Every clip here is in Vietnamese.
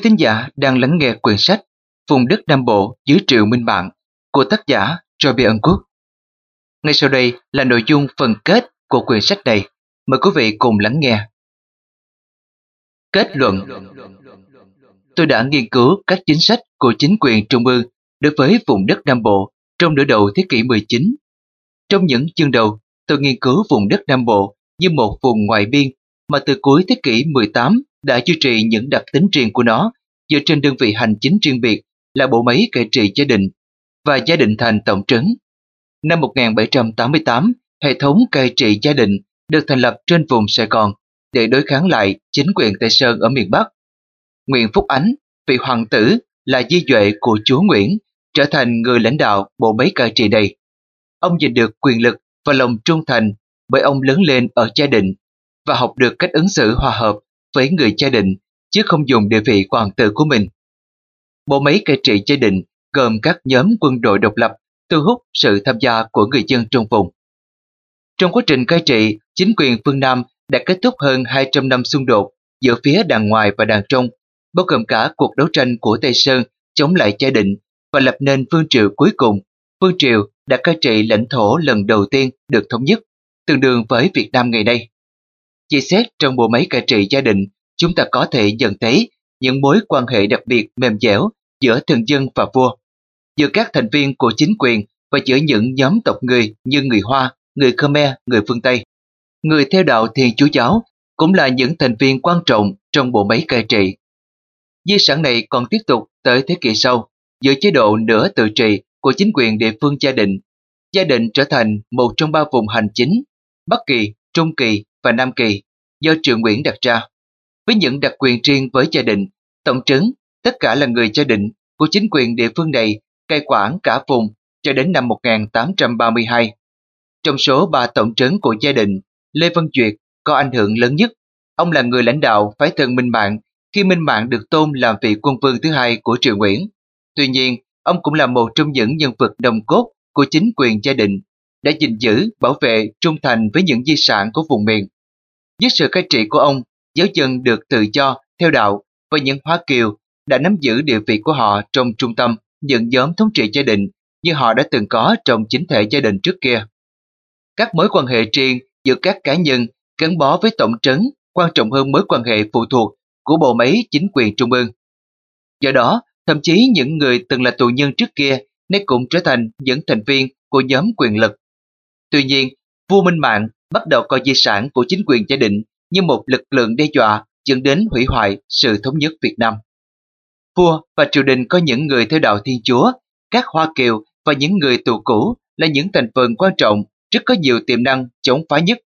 Quý thính giả đang lắng nghe quyển sách Vùng đất Nam Bộ dưới triệu minh mạng của tác giả Robert Ân Quốc. Ngay sau đây là nội dung phần kết của quyển sách này. Mời quý vị cùng lắng nghe. Kết luận Tôi đã nghiên cứu các chính sách của chính quyền Trung ương đối với vùng đất Nam Bộ trong nửa đầu thế kỷ 19. Trong những chương đầu, tôi nghiên cứu vùng đất Nam Bộ như một vùng ngoại biên mà từ cuối thế kỷ 18 đã duy trì những đặc tính riêng của nó dựa trên đơn vị hành chính riêng biệt là bộ máy cai trị gia đình và gia định thành tổng trấn. Năm 1788, hệ thống cai trị gia đình được thành lập trên vùng Sài Gòn để đối kháng lại chính quyền Tây Sơn ở miền Bắc. Nguyễn Phúc Ánh, vị hoàng tử là di duệ của chúa Nguyễn, trở thành người lãnh đạo bộ máy cai trị này. Ông giành được quyền lực và lòng trung thành bởi ông lớn lên ở gia đình và học được cách ứng xử hòa hợp với người gia đình chứ không dùng địa vị hoàng tử của mình. Bộ máy cai trị gia đình gồm các nhóm quân đội độc lập thu hút sự tham gia của người dân trong vùng. Trong quá trình cai trị, chính quyền phương Nam đã kết thúc hơn 200 năm xung đột giữa phía đàn ngoài và đàn trong, bao gồm cả cuộc đấu tranh của Tây Sơn chống lại gia định và lập nên phương triều cuối cùng. Phương triều đã cai trị lãnh thổ lần đầu tiên được thống nhất, tương đương với Việt Nam ngày nay. Chỉ xét trong bộ máy cai trị gia đình, chúng ta có thể nhận thấy những mối quan hệ đặc biệt mềm dẻo giữa thường dân và vua, giữa các thành viên của chính quyền và giữa những nhóm tộc người như người Hoa, người Khmer, người phương Tây. Người theo đạo Thiên Chúa Giáo cũng là những thành viên quan trọng trong bộ máy cai trị. Di sản này còn tiếp tục tới thế kỷ sau, giữa chế độ nửa tự trị của chính quyền địa phương gia định. Gia định trở thành một trong ba vùng hành chính, Bắc Kỳ, Trung Kỳ và Nam Kỳ, do Triệu Nguyễn đặt ra. Với những đặc quyền riêng với gia đình, tổng trấn, tất cả là người gia đình của chính quyền địa phương này cai quản cả vùng cho đến năm 1832. Trong số ba tổng trấn của gia đình, Lê Văn Duyệt có ảnh hưởng lớn nhất. Ông là người lãnh đạo phái thân Minh Mạng khi Minh Mạng được tôn làm vị quân vương thứ hai của Triều Nguyễn. Tuy nhiên, ông cũng là một trong những nhân vật đồng cốt của chính quyền gia đình đã gìn giữ, bảo vệ, trung thành với những di sản của vùng miền. Dưới sự cai trị của ông, giáo dân được tự do, theo đạo và những Hoa Kiều đã nắm giữ địa vị của họ trong trung tâm những nhóm thống trị gia đình như họ đã từng có trong chính thể gia đình trước kia. Các mối quan hệ riêng giữa các cá nhân gắn bó với tổng trấn quan trọng hơn mối quan hệ phụ thuộc của bộ máy chính quyền trung ương. Do đó, thậm chí những người từng là tù nhân trước kia nay cũng trở thành những thành viên của nhóm quyền lực. Tuy nhiên, vua Minh Mạng bắt đầu coi di sản của chính quyền gia định như một lực lượng đe dọa dẫn đến hủy hoại sự thống nhất Việt Nam. Vua và triều đình có những người theo đạo Thiên Chúa, các Hoa Kiều và những người tù cũ là những thành phần quan trọng rất có nhiều tiềm năng chống phá nhất.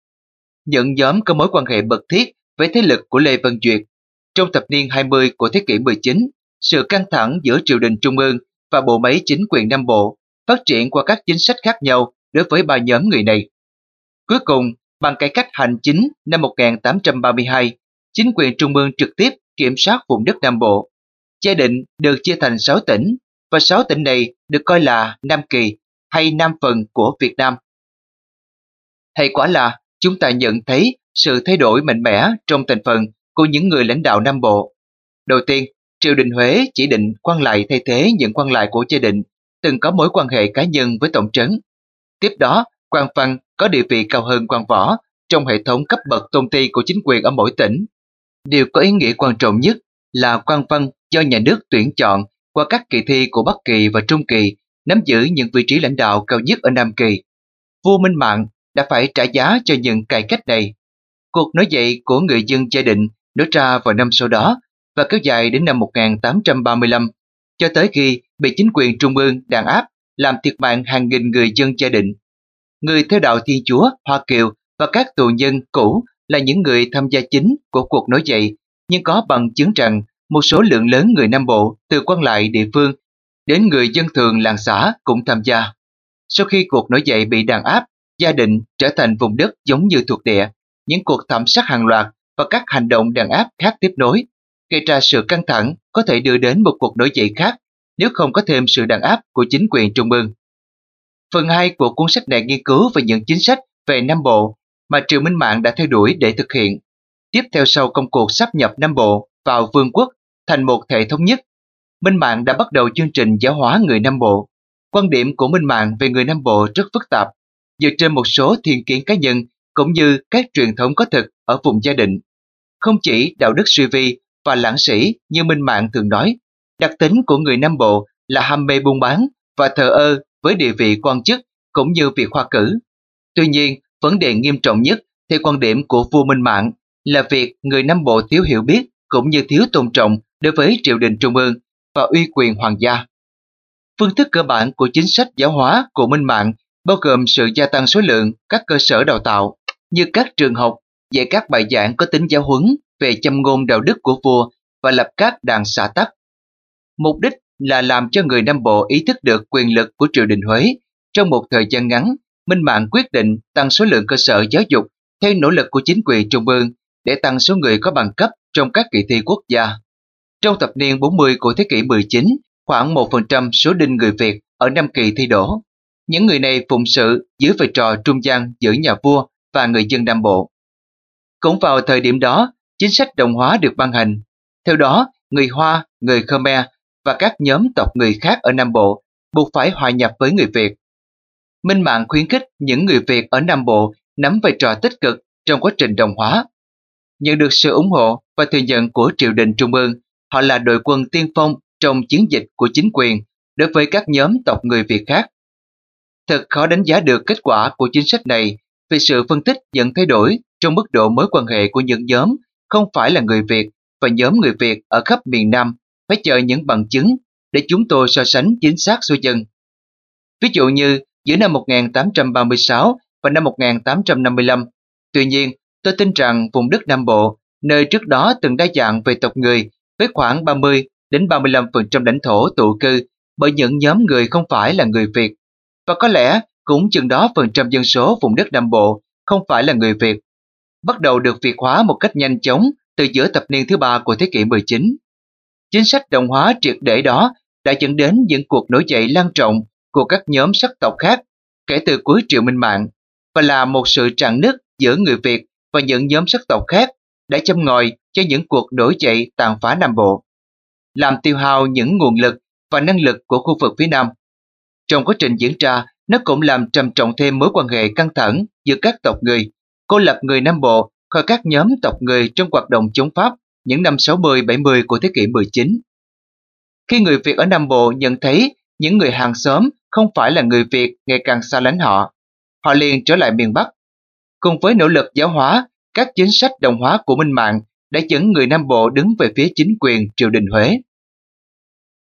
Những nhóm có mối quan hệ mật thiết với thế lực của Lê Văn Duyệt. Trong thập niên 20 của thế kỷ 19, sự căng thẳng giữa triều đình trung ương và bộ máy chính quyền Nam Bộ phát triển qua các chính sách khác nhau đối với ba nhóm người này. Cuối cùng, bằng cải cách hành chính năm 1832, chính quyền trung ương trực tiếp kiểm soát vùng đất Nam Bộ. Gia định được chia thành 6 tỉnh, và 6 tỉnh này được coi là Nam Kỳ hay Nam phần của Việt Nam. Hệ quả là chúng ta nhận thấy sự thay đổi mạnh mẽ trong thành phần của những người lãnh đạo Nam Bộ. Đầu tiên, triều đình Huế chỉ định quan lại thay thế những quan lại của gia định từng có mối quan hệ cá nhân với tổng trấn. Tiếp đó, quan văn có địa vị cao hơn quan võ trong hệ thống cấp bậc tôn ti của chính quyền ở mỗi tỉnh. Điều có ý nghĩa quan trọng nhất là quan văn do nhà nước tuyển chọn qua các kỳ thi của Bắc Kỳ và Trung Kỳ nắm giữ những vị trí lãnh đạo cao nhất ở Nam Kỳ. Vua Minh Mạng đã phải trả giá cho những cải cách này. Cuộc nổi dậy của người dân gia định nổ ra vào năm sau đó và kéo dài đến năm 1835, cho tới khi bị chính quyền trung ương đàn áp làm thiệt mạng hàng nghìn người dân gia định. Người theo đạo Thiên Chúa, Hoa Kiều và các tù nhân cũ là những người tham gia chính của cuộc nổi dậy, nhưng có bằng chứng rằng một số lượng lớn người Nam Bộ từ quan lại địa phương đến người dân thường làng xã cũng tham gia. Sau khi cuộc nổi dậy bị đàn áp, gia đình trở thành vùng đất giống như thuộc địa, những cuộc thảm sát hàng loạt và các hành động đàn áp khác tiếp nối, gây ra sự căng thẳng có thể đưa đến một cuộc nổi dậy khác nếu không có thêm sự đàn áp của chính quyền trung ương. Phần 2 của cuốn sách này nghiên cứu về những chính sách về Nam Bộ mà Triều Minh Mạng đã theo đuổi để thực hiện. Tiếp theo sau công cuộc sắp nhập Nam Bộ vào vương quốc thành một thể thống nhất. Minh Mạng đã bắt đầu chương trình giáo hóa người Nam Bộ. Quan điểm của Minh Mạng về người Nam Bộ rất phức tạp, dựa trên một số thiên kiến cá nhân cũng như các truyền thống có thực ở vùng gia đình. Không chỉ đạo đức suy vi và lãng sĩ như Minh Mạng thường nói, đặc tính của người Nam Bộ là ham mê buôn bán và thờ ơ với địa vị quan chức cũng như việc khoa cử. Tuy nhiên, vấn đề nghiêm trọng nhất theo quan điểm của vua Minh Mạng là việc người Nam Bộ thiếu hiểu biết cũng như thiếu tôn trọng đối với triều đình trung ương và uy quyền hoàng gia. Phương thức cơ bản của chính sách giáo hóa của Minh Mạng bao gồm sự gia tăng số lượng các cơ sở đào tạo như các trường học dạy các bài giảng có tính giáo huấn về châm ngôn đạo đức của vua và lập các đàn xã tắc. Mục đích là làm cho người Nam Bộ ý thức được quyền lực của triều đình Huế. Trong một thời gian ngắn, Minh Mạng quyết định tăng số lượng cơ sở giáo dục theo nỗ lực của chính quyền trung ương để tăng số người có bằng cấp trong các kỳ thi quốc gia. Trong thập niên 40 của thế kỷ 19, khoảng 1% số đinh người Việt ở Nam Kỳ thi đổ. Những người này phụng sự dưới vai trò trung gian giữa nhà vua và người dân Nam Bộ. Cũng vào thời điểm đó, chính sách đồng hóa được ban hành. Theo đó, người Hoa, người Khmer và các nhóm tộc người khác ở Nam Bộ buộc phải hòa nhập với người Việt. Minh Mạng khuyến khích những người Việt ở Nam Bộ nắm vai trò tích cực trong quá trình đồng hóa. Nhận được sự ủng hộ và thừa nhận của triều đình trung ương, họ là đội quân tiên phong trong chiến dịch của chính quyền đối với các nhóm tộc người Việt khác. Thật khó đánh giá được kết quả của chính sách này vì sự phân tích nhận thay đổi trong mức độ mối quan hệ của những nhóm không phải là người Việt và nhóm người Việt ở khắp miền Nam phải chờ những bằng chứng để chúng tôi so sánh chính xác số dân. Ví dụ như giữa năm 1836 và năm 1855, tuy nhiên tôi tin rằng vùng đất Nam Bộ, nơi trước đó từng đa dạng về tộc người với khoảng 30 đến 35% lãnh thổ tụ cư bởi những nhóm người không phải là người Việt và có lẽ cũng chừng đó phần trăm dân số vùng đất Nam Bộ không phải là người Việt bắt đầu được Việt hóa một cách nhanh chóng từ giữa thập niên thứ ba của thế kỷ 19. Chính sách đồng hóa triệt để đó đã dẫn đến những cuộc nổi dậy lan trọng của các nhóm sắc tộc khác kể từ cuối triều minh mạng và là một sự trạng nứt giữa người Việt và những nhóm sắc tộc khác đã châm ngòi cho những cuộc nổi dậy tàn phá Nam Bộ, làm tiêu hao những nguồn lực và năng lực của khu vực phía Nam. Trong quá trình diễn ra, nó cũng làm trầm trọng thêm mối quan hệ căng thẳng giữa các tộc người, cô lập người Nam Bộ khỏi các nhóm tộc người trong hoạt động chống Pháp những năm 60-70 của thế kỷ 19. Khi người Việt ở Nam Bộ nhận thấy những người hàng xóm không phải là người Việt ngày càng xa lánh họ, họ liền trở lại miền Bắc. Cùng với nỗ lực giáo hóa, các chính sách đồng hóa của Minh Mạng đã dẫn người Nam Bộ đứng về phía chính quyền triều đình Huế.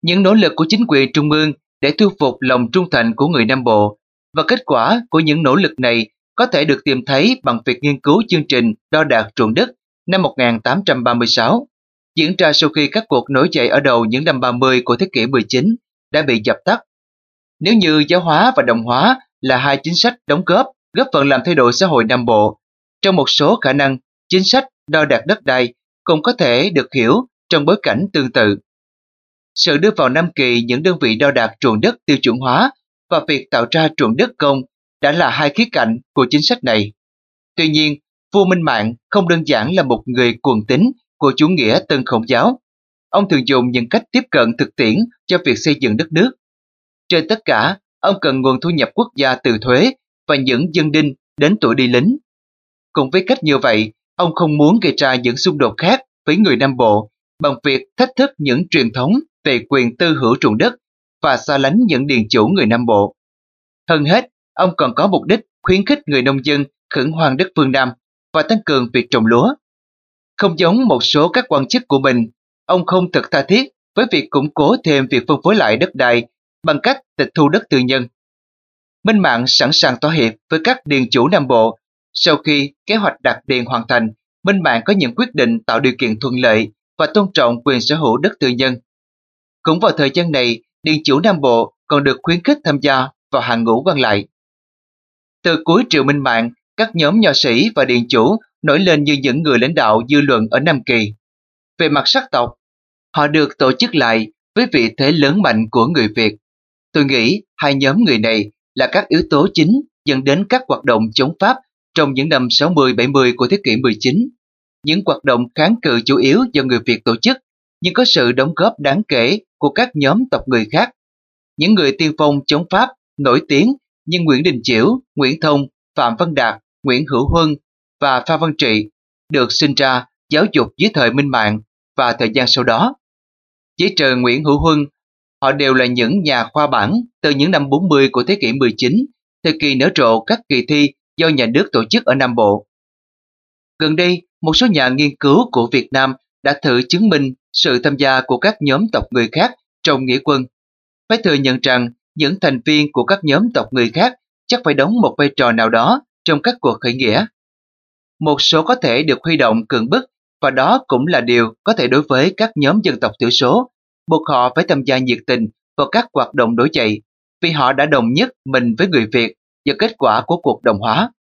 Những nỗ lực của chính quyền trung ương để thu phục lòng trung thành của người Nam Bộ và kết quả của những nỗ lực này có thể được tìm thấy bằng việc nghiên cứu chương trình đo đạc ruộng đất năm 1836, diễn ra sau khi các cuộc nổi dậy ở đầu những năm 30 của thế kỷ 19 đã bị dập tắt. Nếu như giáo hóa và đồng hóa là hai chính sách đóng góp góp phần làm thay đổi xã hội Nam Bộ, trong một số khả năng, chính sách đo đạc đất đai cũng có thể được hiểu trong bối cảnh tương tự. Sự đưa vào Nam Kỳ những đơn vị đo đạc ruộng đất tiêu chuẩn hóa và việc tạo ra ruộng đất công đã là hai khía cạnh của chính sách này. Tuy nhiên, vua Minh Mạng không đơn giản là một người cuồng tín của chủ nghĩa tân khổng giáo. Ông thường dùng những cách tiếp cận thực tiễn cho việc xây dựng đất nước. Trên tất cả, ông cần nguồn thu nhập quốc gia từ thuế và những dân đinh đến tuổi đi lính. Cùng với cách như vậy, ông không muốn gây ra những xung đột khác với người Nam Bộ bằng việc thách thức những truyền thống về quyền tư hữu ruộng đất và xa lánh những điền chủ người Nam Bộ. Hơn hết, ông còn có mục đích khuyến khích người nông dân khẩn hoang đất phương Nam và tăng cường việc trồng lúa. Không giống một số các quan chức của mình, ông không thực tha thiết với việc củng cố thêm việc phân phối lại đất đai bằng cách tịch thu đất tư nhân. Minh Mạng sẵn sàng thỏa hiệp với các điền chủ Nam Bộ. Sau khi kế hoạch đặt điền hoàn thành, Minh Mạng có những quyết định tạo điều kiện thuận lợi và tôn trọng quyền sở hữu đất tư nhân. Cũng vào thời gian này, điền chủ Nam Bộ còn được khuyến khích tham gia vào hàng ngũ quan lại. Từ cuối triều Minh Mạng, các nhóm nho sĩ và điện chủ nổi lên như những người lãnh đạo dư luận ở Nam Kỳ. Về mặt sắc tộc, họ được tổ chức lại với vị thế lớn mạnh của người Việt. Tôi nghĩ hai nhóm người này là các yếu tố chính dẫn đến các hoạt động chống Pháp trong những năm 60-70 của thế kỷ 19. Những hoạt động kháng cự chủ yếu do người Việt tổ chức nhưng có sự đóng góp đáng kể của các nhóm tộc người khác. Những người tiên phong chống Pháp nổi tiếng như Nguyễn Đình Chiểu, Nguyễn Thông, Phạm Văn Đạt, Nguyễn Hữu Huân và Phan Văn Trị được sinh ra giáo dục dưới thời Minh Mạng và thời gian sau đó. Với trời Nguyễn Hữu Huân, họ đều là những nhà khoa bản từ những năm 40 của thế kỷ 19, thời kỳ nở rộ các kỳ thi do nhà nước tổ chức ở Nam Bộ. Gần đây, một số nhà nghiên cứu của Việt Nam đã thử chứng minh sự tham gia của các nhóm tộc người khác trong nghĩa quân. Phải thừa nhận rằng những thành viên của các nhóm tộc người khác chắc phải đóng một vai trò nào đó trong các cuộc khởi nghĩa. Một số có thể được huy động cường bức và đó cũng là điều có thể đối với các nhóm dân tộc thiểu số, buộc họ phải tham gia nhiệt tình vào các hoạt động đối chạy vì họ đã đồng nhất mình với người Việt do kết quả của cuộc đồng hóa.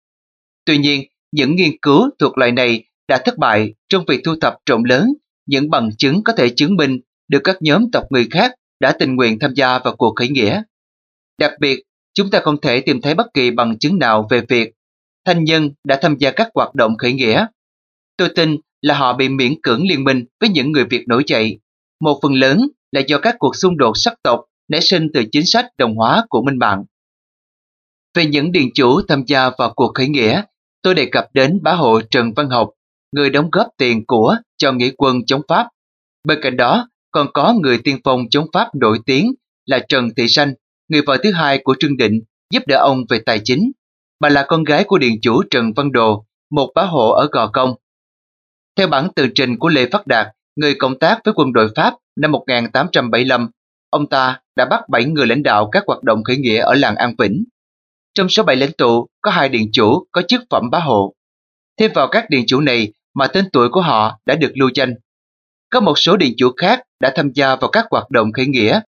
Tuy nhiên, những nghiên cứu thuộc loại này đã thất bại trong việc thu thập trộm lớn những bằng chứng có thể chứng minh được các nhóm tộc người khác đã tình nguyện tham gia vào cuộc khởi nghĩa. Đặc biệt, chúng ta không thể tìm thấy bất kỳ bằng chứng nào về việc thanh nhân đã tham gia các hoạt động khởi nghĩa. Tôi tin là họ bị miễn cưỡng liên minh với những người Việt nổi dậy. Một phần lớn là do các cuộc xung đột sắc tộc nảy sinh từ chính sách đồng hóa của Minh Mạng. Về những điền chủ tham gia vào cuộc khởi nghĩa, tôi đề cập đến bá hộ Trần Văn Học, người đóng góp tiền của cho nghĩa quân chống Pháp. Bên cạnh đó, còn có người tiên phong chống Pháp nổi tiếng là Trần Thị Sanh, người vợ thứ hai của Trương Định, giúp đỡ ông về tài chính. Bà là con gái của điện chủ Trần Văn Đồ, một bá hộ ở Gò Công. Theo bản tường trình của Lê Phát Đạt, người cộng tác với quân đội Pháp năm 1875, ông ta đã bắt 7 người lãnh đạo các hoạt động khởi nghĩa ở làng An Vĩnh. Trong số 7 lãnh tụ, có hai điện chủ có chức phẩm bá hộ. Thêm vào các điện chủ này mà tên tuổi của họ đã được lưu danh. Có một số điện chủ khác đã tham gia vào các hoạt động khởi nghĩa,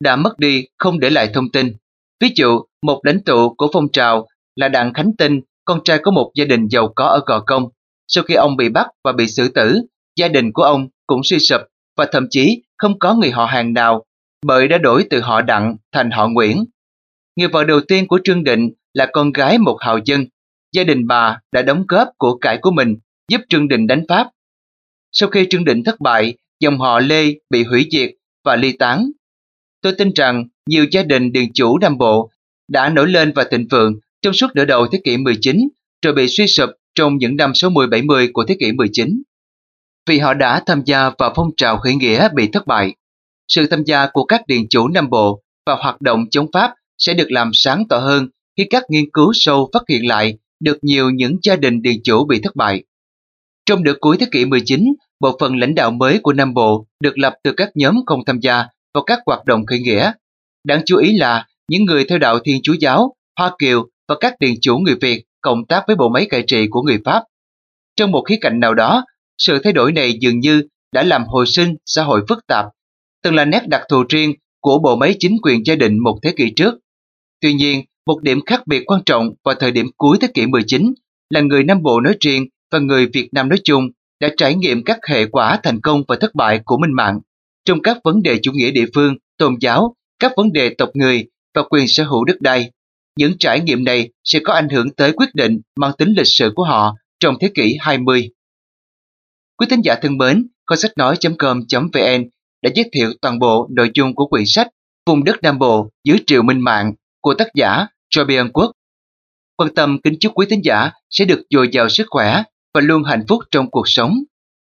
đã mất đi không để lại thông tin. Ví dụ, một lãnh tụ của phong trào là Đặng Khánh Tinh, con trai của một gia đình giàu có ở Gò Công. Sau khi ông bị bắt và bị xử tử, gia đình của ông cũng suy sụp và thậm chí không có người họ hàng nào bởi đã đổi từ họ Đặng thành họ Nguyễn. Người vợ đầu tiên của Trương Định là con gái một hào dân. Gia đình bà đã đóng góp của cải của mình giúp Trương Định đánh Pháp. Sau khi Trương Định thất bại, dòng họ Lê bị hủy diệt và ly tán. Tôi tin rằng nhiều gia đình điền chủ Nam Bộ đã nổi lên và thịnh vượng trong suốt nửa đầu thế kỷ 19 rồi bị suy sụp trong những năm 60-70 của thế kỷ 19. Vì họ đã tham gia vào phong trào khởi nghĩa bị thất bại. Sự tham gia của các điền chủ Nam Bộ vào hoạt động chống Pháp sẽ được làm sáng tỏ hơn khi các nghiên cứu sâu phát hiện lại được nhiều những gia đình điền chủ bị thất bại. Trong nửa cuối thế kỷ 19, bộ phận lãnh đạo mới của Nam Bộ được lập từ các nhóm không tham gia vào các hoạt động khởi nghĩa. Đáng chú ý là những người theo đạo Thiên Chúa Giáo, Hoa Kiều và các điền chủ người Việt cộng tác với bộ máy cai trị của người Pháp. Trong một khía cạnh nào đó, sự thay đổi này dường như đã làm hồi sinh xã hội phức tạp, từng là nét đặc thù riêng của bộ máy chính quyền gia đình một thế kỷ trước. Tuy nhiên, một điểm khác biệt quan trọng vào thời điểm cuối thế kỷ 19 là người Nam Bộ nói riêng và người Việt Nam nói chung đã trải nghiệm các hệ quả thành công và thất bại của minh mạng trong các vấn đề chủ nghĩa địa phương, tôn giáo, các vấn đề tộc người và quyền sở hữu đất đai. Những trải nghiệm này sẽ có ảnh hưởng tới quyết định mang tính lịch sử của họ trong thế kỷ 20. Quý thính giả thân mến, kho sách nói.com.vn đã giới thiệu toàn bộ nội dung của quyển sách Vùng đất Nam Bộ dưới triều minh mạng của tác giả Jobian Quốc. Quan tâm kính chúc quý thính giả sẽ được dồi dào sức khỏe và luôn hạnh phúc trong cuộc sống.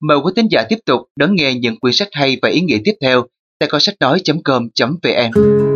Mời quý thính giả tiếp tục đón nghe những quyển sách hay và ý nghĩa tiếp theo tại kho sách nói.com.vn.